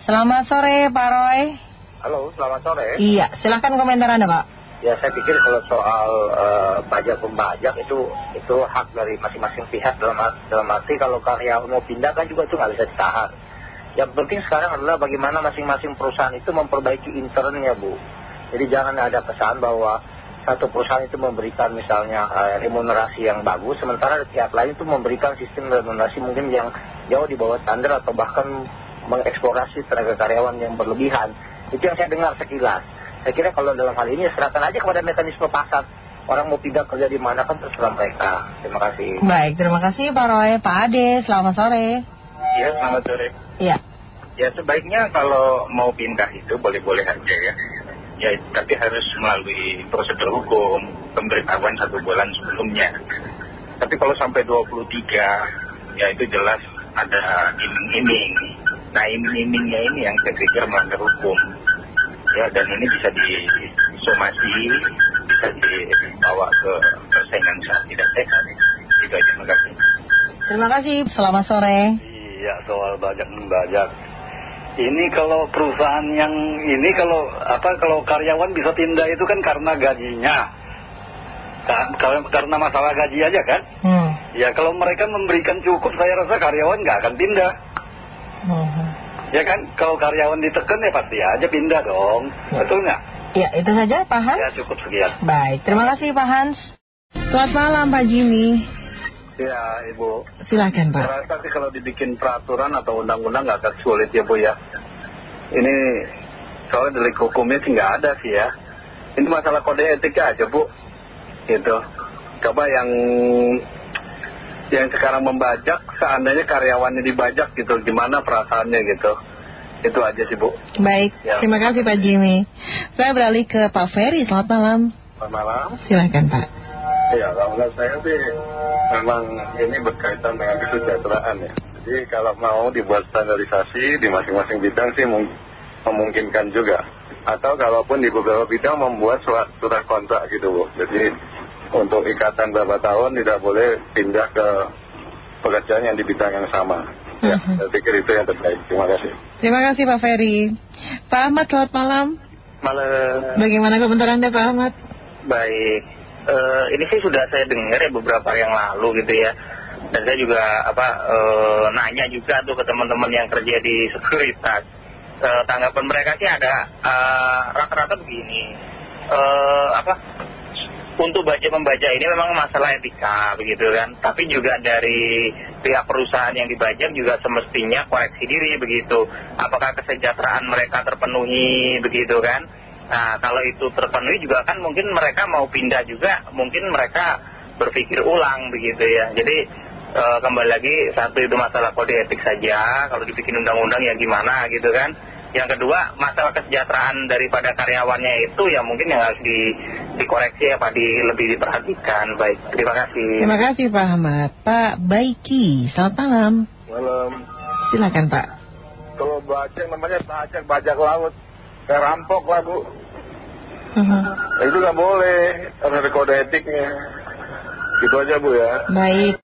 Selamat sore Pak Roy. Halo, selamat sore. Iya, silahkan komentar Anda Pak. Ya, saya pikir kalau soal uh, pajak pembajak itu itu hak dari masing-masing pihak dalam, dalam arti kalau karyawan mau pindah kan juga itu nggak bisa ditahan. Yang penting sekarang adalah bagaimana masing-masing perusahaan itu memperbaiki internnya Bu. Jadi jangan ada kesan bahwa satu perusahaan itu memberikan misalnya uh, remunerasi yang bagus, sementara pihak lain itu memberikan sistem remunerasi mungkin yang jauh di bawah standar atau bahkan mengeksplorasi tenaga karyawan yang berlebihan. Itu yang saya dengar sekilas. Saya kira kalau dalam hal ini serahkan aja kepada mekanisme pasar. Orang mau pindah kerja di mana kan terserah mereka. Terima kasih. Baik, terima kasih Pak Roy. Pak Ade, selamat sore. Iya, selamat sore. Iya. Ya sebaiknya kalau mau pindah itu boleh-boleh aja ya. Ya, tapi harus melalui prosedur hukum, pemberitahuan satu bulan sebelumnya. Tapi kalau sampai 23, ya itu jelas ada iming-iming. Nah iming-imingnya ini yang saya pikir melanggar hukum. Ya dan ini bisa disomasi bisa dibawa ke persaingan saat tidak sehat. Itu aja terima kasih. Terima kasih selamat sore. Iya soal bajak membajak. Ini kalau perusahaan yang ini kalau apa kalau karyawan bisa pindah itu kan karena gajinya. Karena masalah gaji aja kan? Hmm. ya kalau mereka memberikan cukup saya rasa karyawan nggak akan pindah. Ya kan, kalau karyawan ditekan ya pasti aja pindah dong. Ya. Betul nggak? Ya, itu saja Pak Hans. Ya, cukup sekian. Baik, terima kasih Pak Hans. Selamat malam Pak Jimmy. Ya, Ibu. Silakan Pak. Saya rasa sih kalau dibikin peraturan atau undang-undang nggak akan sulit ya Bu ya. Ini soalnya delik hukumnya sih nggak ada sih ya. Ini masalah kode etik aja Bu. Gitu. Coba yang yang sekarang membajak seandainya karyawannya dibajak gitu gimana perasaannya gitu? Itu aja sih Bu. Baik ya. terima kasih Pak Jimmy. Saya beralih ke Pak Ferry. Selamat malam. Selamat malam. Silahkan Pak. Ya kalau saya sih memang ini berkaitan dengan kesejahteraan ya. Jadi kalau mau dibuat standarisasi di masing-masing bidang sih memungkinkan juga. Atau kalaupun di beberapa bidang membuat surat, surat kontrak gitu Bu. Jadi untuk ikatan berapa tahun tidak boleh pindah ke pekerjaan yang di bidang yang sama. Ya, uh-huh. saya pikir itu yang terbaik. Terima kasih. Terima kasih Pak Ferry. Pak Ahmad, selamat malam. Malam. Bagaimana komentar Anda Pak Ahmad? Baik. Uh, ini sih sudah saya dengar ya beberapa hari yang lalu gitu ya. Dan saya juga apa uh, nanya juga tuh ke teman-teman yang kerja di sekuritas. Uh, tanggapan mereka sih ada rata-rata begini. apa untuk baca membaca ini memang masalah etika begitu kan. Tapi juga dari pihak perusahaan yang dibajak juga semestinya koreksi diri begitu. Apakah kesejahteraan mereka terpenuhi begitu kan. Nah kalau itu terpenuhi juga kan mungkin mereka mau pindah juga mungkin mereka berpikir ulang begitu ya. Jadi e, kembali lagi satu itu masalah kode etik saja. Kalau dibikin undang-undang ya gimana gitu kan. Yang kedua, masalah kesejahteraan daripada karyawannya itu ya mungkin yang harus di, dikoreksi ya Pak, di, lebih diperhatikan. Baik, terima kasih. Terima kasih Pak Ahmad. Pak Baiki, selamat malam. Malam. Silakan Pak. Kalau bajak namanya bajak, bajak laut. Kayak rampok lah Bu. Uh -huh. Itu nggak boleh, harus ada kode etiknya. Gitu aja Bu ya. Baik.